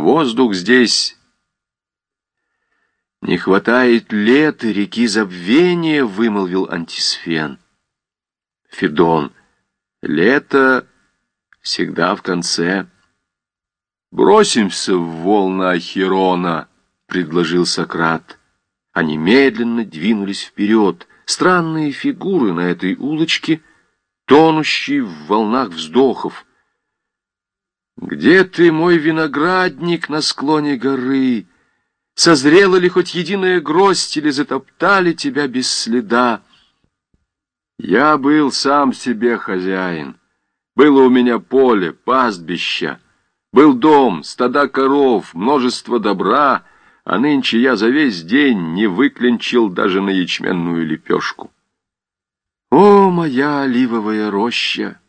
Воздух здесь... «Не хватает лет и реки забвения», — вымолвил антисфен. Федон. «Лето всегда в конце». «Бросимся в волны Ахирона», — предложил Сократ. Они медленно двинулись вперед. Странные фигуры на этой улочке, тонущие в волнах вздохов. «Где ты, мой виноградник на склоне горы? Созрела ли хоть единая гроздь или затоптали тебя без следа?» Я был сам себе хозяин. Было у меня поле, пастбище, был дом, стада коров, множество добра — а нынче я за весь день не выклинчил даже на ячменную лепешку. О, моя оливовая роща!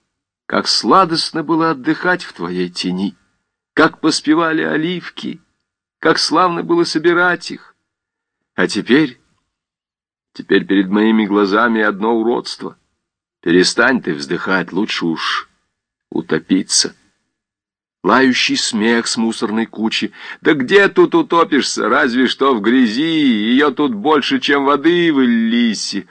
Как сладостно было отдыхать в твоей тени! Как поспевали оливки! Как славно было собирать их! А теперь... Теперь перед моими глазами одно уродство. Перестань ты вздыхать, лучше уж утопиться лающий смех с мусорной кучи. Да где тут утопишься, разве что в грязи, ее тут больше, чем воды в Иллисе.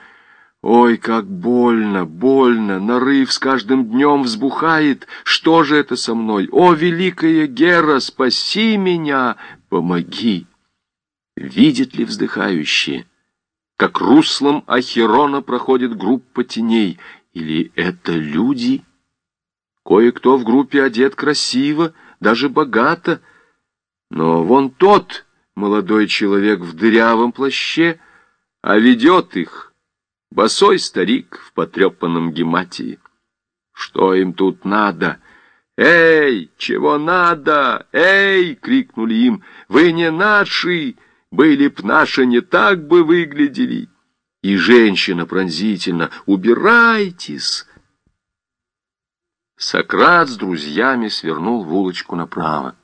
Ой, как больно, больно, нарыв с каждым днем взбухает. Что же это со мной? О, великая Гера, спаси меня, помоги! Видят ли вздыхающие, как руслом Ахерона проходит группа теней, или это люди — Кое-кто в группе одет красиво, даже богато. Но вон тот молодой человек в дырявом плаще, а ведет их босой старик в потрепанном гематии. Что им тут надо? «Эй, чего надо? Эй!» — крикнули им. «Вы не наши! Были б наши, не так бы выглядели!» И женщина пронзительно «Убирайтесь!» Сократ с друзьями свернул в улочку направо.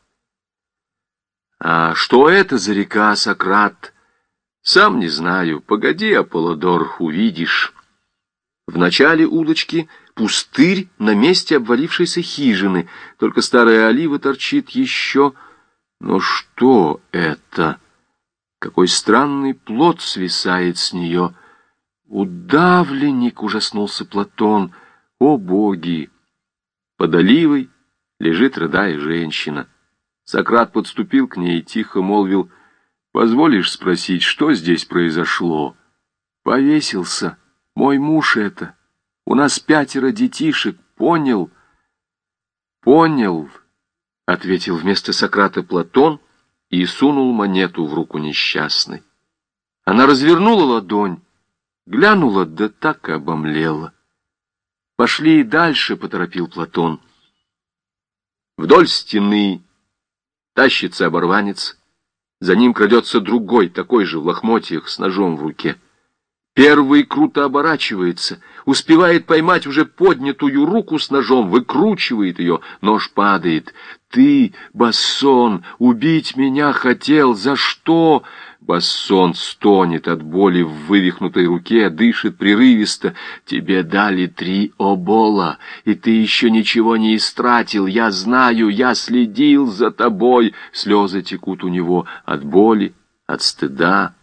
«А что это за река, Сократ?» «Сам не знаю. Погоди, Аполлодор, увидишь». В начале улочки пустырь на месте обвалившейся хижины, только старая олива торчит еще. Но что это? Какой странный плод свисает с нее. Удавленник, ужаснулся Платон. О боги! Под оливой лежит, рыдая, женщина. Сократ подступил к ней и тихо молвил, «Позволишь спросить, что здесь произошло?» «Повесился. Мой муж это. У нас пятеро детишек. Понял?» «Понял», — ответил вместо Сократа Платон и сунул монету в руку несчастной. Она развернула ладонь, глянула, да так и обомлела. «Пошли и дальше», — поторопил Платон. Вдоль стены тащится оборванец. За ним крадется другой, такой же в лохмотьях, с ножом в руке. Первый круто оборачивается, успевает поймать уже поднятую руку с ножом, выкручивает ее, нож падает. «Ты, Бассон, убить меня хотел, за что?» Бассон стонет от боли в вывихнутой руке, дышит прерывисто. «Тебе дали три обола, и ты еще ничего не истратил. Я знаю, я следил за тобой». Слезы текут у него от боли, от стыда.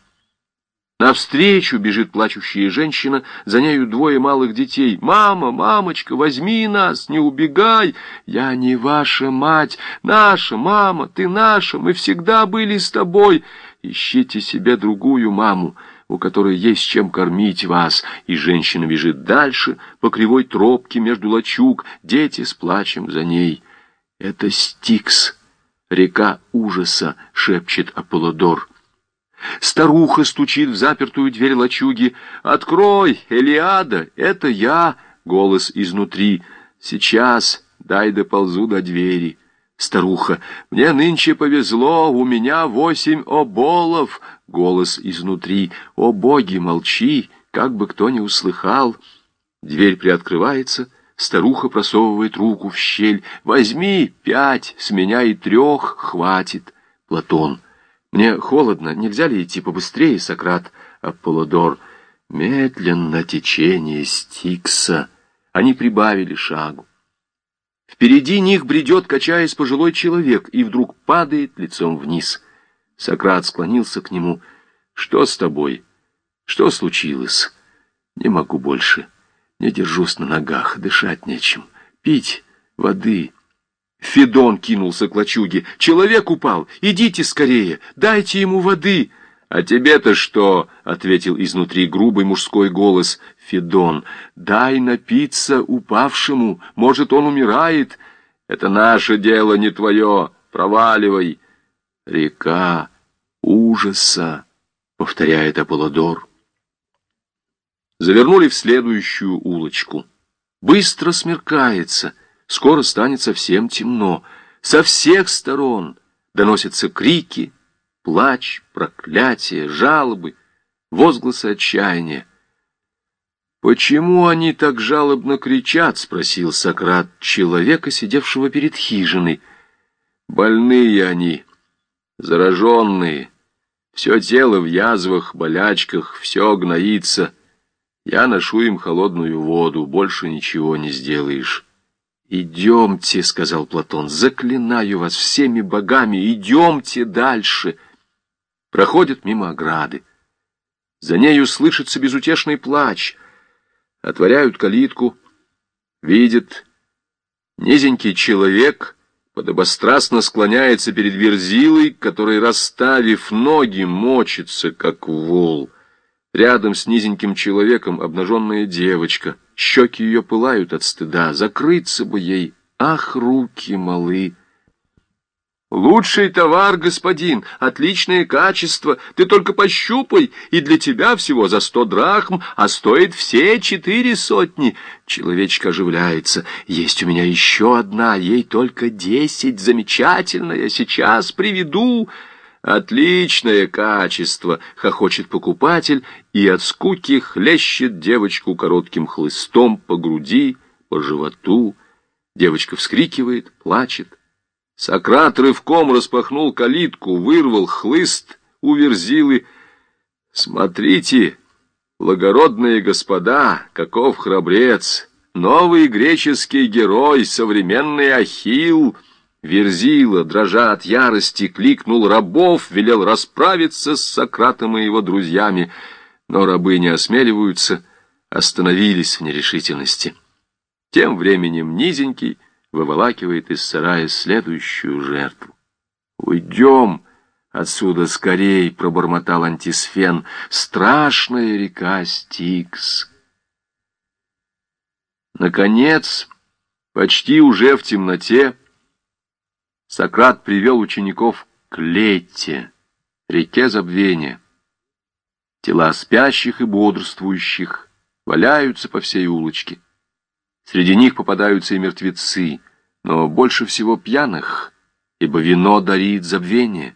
Навстречу бежит плачущая женщина, за нею двое малых детей. «Мама, мамочка, возьми нас, не убегай! Я не ваша мать, наша мама, ты наша, мы всегда были с тобой!» Ищите себе другую маму, у которой есть чем кормить вас. И женщина бежит дальше, по кривой тропке между лачуг, дети с плачем за ней. Это Стикс, река ужаса, шепчет Аполлодор. Старуха стучит в запертую дверь лачуги. «Открой, Элиада, это я!» — голос изнутри. «Сейчас, дай доползу до двери». Старуха, мне нынче повезло, у меня восемь оболов. Голос изнутри, о боги, молчи, как бы кто ни услыхал. Дверь приоткрывается, старуха просовывает руку в щель. Возьми пять, с меня и трех хватит. Платон, мне холодно, нельзя ли идти побыстрее, Сократ? Аполлодор, медленно течение Стикса. Они прибавили шагу. Впереди них бредет, качаясь пожилой человек, и вдруг падает лицом вниз. Сократ склонился к нему. «Что с тобой? Что случилось?» «Не могу больше. Не держусь на ногах, дышать нечем. Пить воды». Федон кинулся к лачуге. «Человек упал! Идите скорее! Дайте ему воды!» «А тебе-то что?» — ответил изнутри грубый мужской голос. «Федон, дай напиться упавшему, может, он умирает. Это наше дело, не твое. Проваливай!» «Река ужаса!» — повторяет Аполлодор. Завернули в следующую улочку. Быстро смеркается, скоро станет совсем темно. Со всех сторон доносятся крики, плач, проклятия, жалобы, возгласы отчаяния. «Почему они так жалобно кричат?» — спросил Сократ человека, сидевшего перед хижиной. «Больные они, зараженные, все тело в язвах, болячках, все гноится. Я ношу им холодную воду, больше ничего не сделаешь». «Идемте», — сказал Платон, — «заклинаю вас всеми богами, идемте дальше» проходят мимо ограды. За нею слышится безутешный плач. Отворяют калитку, видят. Низенький человек подобострастно склоняется перед верзилой, который, расставив ноги, мочится, как вол. Рядом с низеньким человеком обнаженная девочка. Щеки ее пылают от стыда. Закрыться бы ей. Ах, руки малы! «Лучший товар, господин, отличное качество, ты только пощупай, и для тебя всего за сто драхм, а стоит все четыре сотни». Человечек оживляется. «Есть у меня еще одна, ей только десять, замечательная, сейчас приведу». «Отличное качество!» — хохочет покупатель и от скуки хлещет девочку коротким хлыстом по груди, по животу. Девочка вскрикивает, плачет. Сократ рывком распахнул калитку, вырвал хлыст у верзилы. «Смотрите, благородные господа, каков храбрец! Новый греческий герой, современный Ахилл!» Верзила, дрожа от ярости, кликнул рабов, велел расправиться с Сократом и его друзьями, но рабы не осмеливаются, остановились в нерешительности. Тем временем низенький, выволакивает из сарая следующую жертву. «Уйдем отсюда скорей!» — пробормотал антисфен. «Страшная река Стикс!» Наконец, почти уже в темноте, Сократ привел учеников к Летте, реке забвения. Тела спящих и бодрствующих валяются по всей улочке. Среди них попадаются и мертвецы, но больше всего пьяных, ибо вино дарит забвение.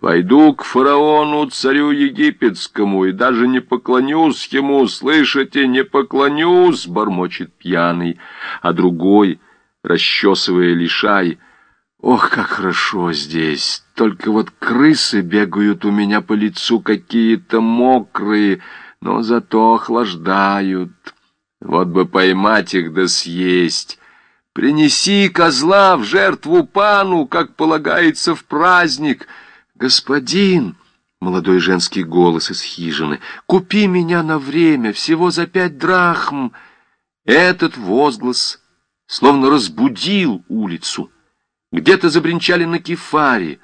Войду к фараону, царю египетскому, и даже не поклонюсь ему, слышите, не поклонюсь, бормочет пьяный, а другой, расчесывая лишай, ох, как хорошо здесь, только вот крысы бегают у меня по лицу какие-то мокрые, но зато охлаждают». Вот бы поймать их да съесть. Принеси козла в жертву пану, как полагается в праздник. Господин, молодой женский голос из хижины, купи меня на время, всего за пять драхм. Этот возглас словно разбудил улицу. Где-то забринчали на кефаре,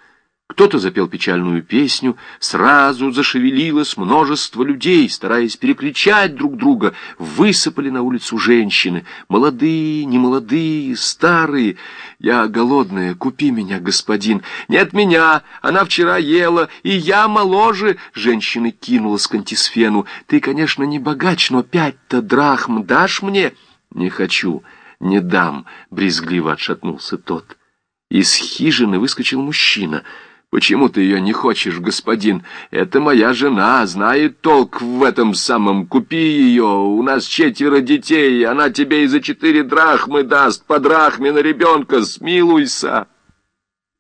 кто-то запел печальную песню, сразу зашевелилось множество людей, стараясь перекричать друг друга, высыпали на улицу женщины, молодые, немолодые, старые. «Я голодная, купи меня, господин!» «Нет меня, она вчера ела, и я моложе!» Женщина кинулась к антисфену. «Ты, конечно, не богач, но пять-то драхм дашь мне?» «Не хочу, не дам!» — брезгливо отшатнулся тот. Из хижины выскочил мужчина — Почему ты ее не хочешь, господин? Это моя жена, знает толк в этом самом. Купи ее, у нас четверо детей, она тебе и за четыре драхмы даст, по драхме на ребенка, смилуйся».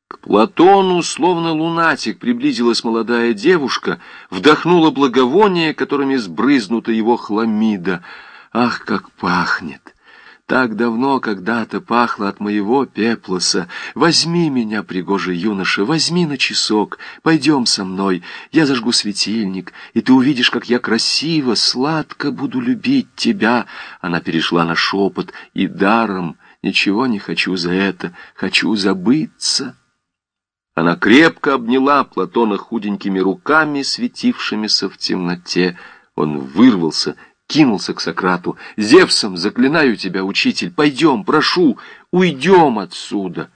К Платону, словно лунатик, приблизилась молодая девушка, вдохнула благовоние, которыми сбрызнута его хламида. Ах, как пахнет! Так давно когда-то пахло от моего пеплоса. Возьми меня, пригожий юноша, возьми на часок, пойдем со мной. Я зажгу светильник, и ты увидишь, как я красиво, сладко буду любить тебя. Она перешла на шепот, и даром ничего не хочу за это, хочу забыться. Она крепко обняла Платона худенькими руками, светившимися в темноте. Он вырвался кинулся к Сократу. «Зевсом заклинаю тебя, учитель, пойдем, прошу, уйдем отсюда!»